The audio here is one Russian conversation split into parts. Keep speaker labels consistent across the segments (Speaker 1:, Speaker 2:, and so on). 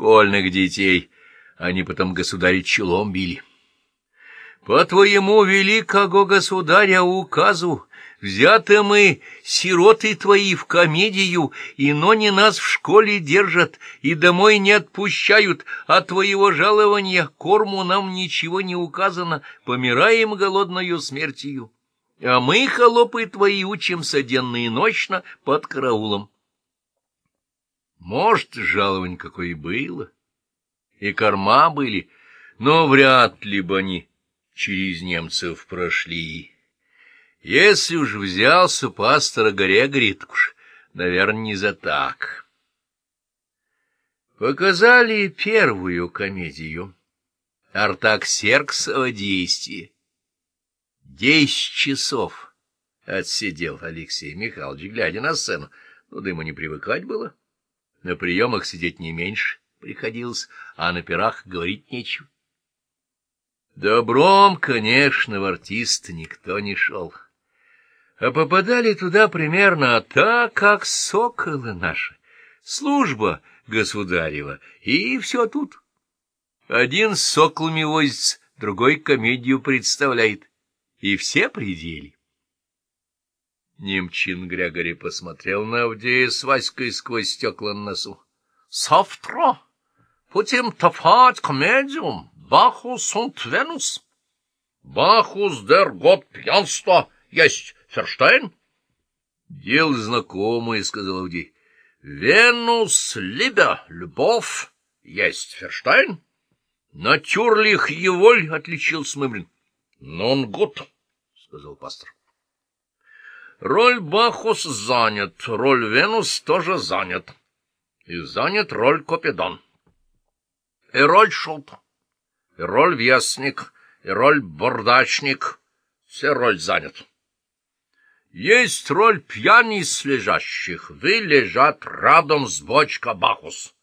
Speaker 1: школьных детей. Они потом государя челом били. По твоему великого государя указу взяты мы, сироты твои, в комедию, и но не нас в школе держат, и домой не отпущают, а твоего жалования корму нам ничего не указано, помираем голодною смертью. А мы, холопы твои, учимся денно и ночно под караулом. Может, жаловань какое и было, и корма были, но вряд ли бы они через немцев прошли. Если уж взялся пастора Грегори, так уж, наверное, не за так. Показали первую комедию Артаксерксово действие. Десять часов отсидел Алексей Михайлович, глядя на сцену. Ну, да ему не привыкать было. На приемах сидеть не меньше приходилось, а на пирах говорить нечего. Добром, конечно, в артиста никто не шел. А попадали туда примерно так, как соколы наши. Служба государева, и все тут. Один с соколами возится, другой комедию представляет и все пределы. Немчин Грегори посмотрел на Авдея с Васькой сквозь стекла на носу. — Завтра будем тафать комедиум «Бахус und Венус». «Бахус дер год пьянства есть Ферштейн?» «Дело знакомое», — сказал Авдей. «Венус либя любовь есть Ферштейн?» «Натюрлих еволь», — отличил Смымрин. — Нон гуд, — сказал пастор. — Роль Бахус занят, роль Венус тоже занят. И занят роль Копедон. И роль Шут, и роль Вестник, и роль Бордачник. Все роль занят. Есть роль пьяниц лежащих. Вы лежат рядом с бочка Бахус.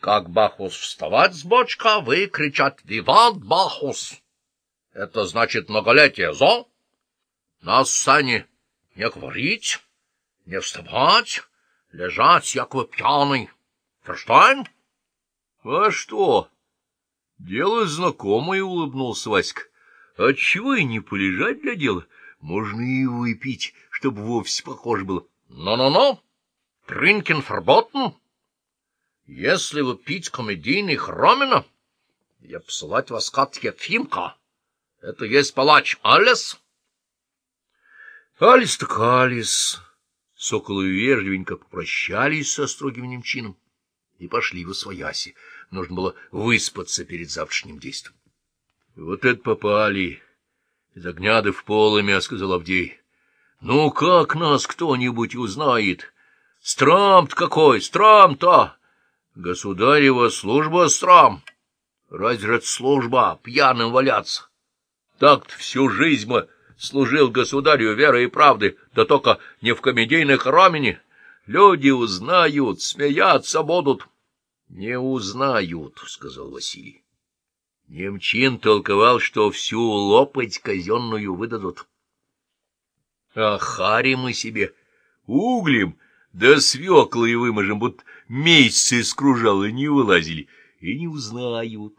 Speaker 1: Как Бахус вставать с бочка, вы кричат «Виват Бахус!» Это значит многолетие зо. На сцене не говорить, не вставать, лежать, якобы пьяный. Ферштайн? — А что? — Дело знакомое, — улыбнулся Васька. — Отчего и не полежать для дела? Можно и выпить, чтобы вовсе похоже было. Но-но-но, тринкен фарботен. Если вы пить комедийный хромина, я посылать вас как Ефимка. Это есть палач Алис? Алис так Алис. Соколы вежливенько попрощались со строгим немчином и пошли в освояси. Нужно было выспаться перед завтрашним действием. — Вот это попали! Из огня да в полымя, — сказал Авдей. — Ну, как нас кто-нибудь узнает? Страм-то какой, страм-то! Государева служба страм. Разве это служба пьяным валяться? Так-то всю жизнь мы служил государю верой и правды, да только не в комедийных рамени. Люди узнают, смеяться будут. — Не узнают, — сказал Василий. Немчин толковал, что всю лопать казенную выдадут. А хари мы себе углем да свеклой выможем, будто месяцы из кружала не вылазили, и не узнают.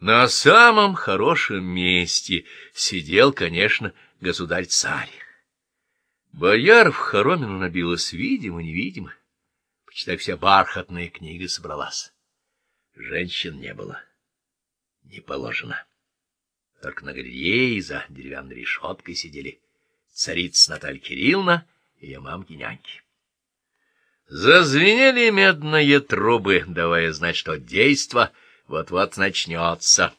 Speaker 1: На самом хорошем месте сидел, конечно, государь-царь. Бояр в хоромину набилось видимо-невидимо. Почитай, вся бархатная книга собралась. Женщин не было. Не положено. Только на галерее за деревянной решеткой сидели царица Наталья Кирилловна и ее мамки-няньки. Зазвенели медные трубы, давая знать, что действо — вот-вот начнется.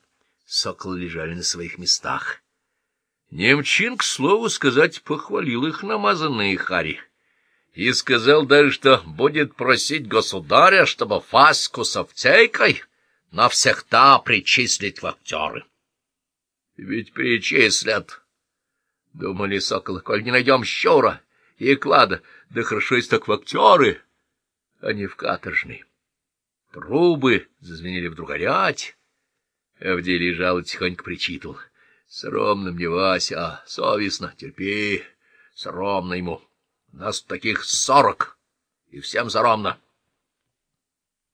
Speaker 1: Соколы лежали на своих местах. Немчин, к слову сказать, похвалил их намазанные хари. И сказал даже, что будет просить государя, чтобы Фаску с овцейкой навсегда причислить в актеры. Ведь причислят, — думали соколы, — коль не найдем щура и клада, да хорошо есть так в актеры, а не в каторжные. Трубы зазвенели вдруг горять. Авдей лежал и тихонько причитывал. Сромно мне, Вася, совестно, терпи, сромно ему. Нас таких сорок, и всем заромно.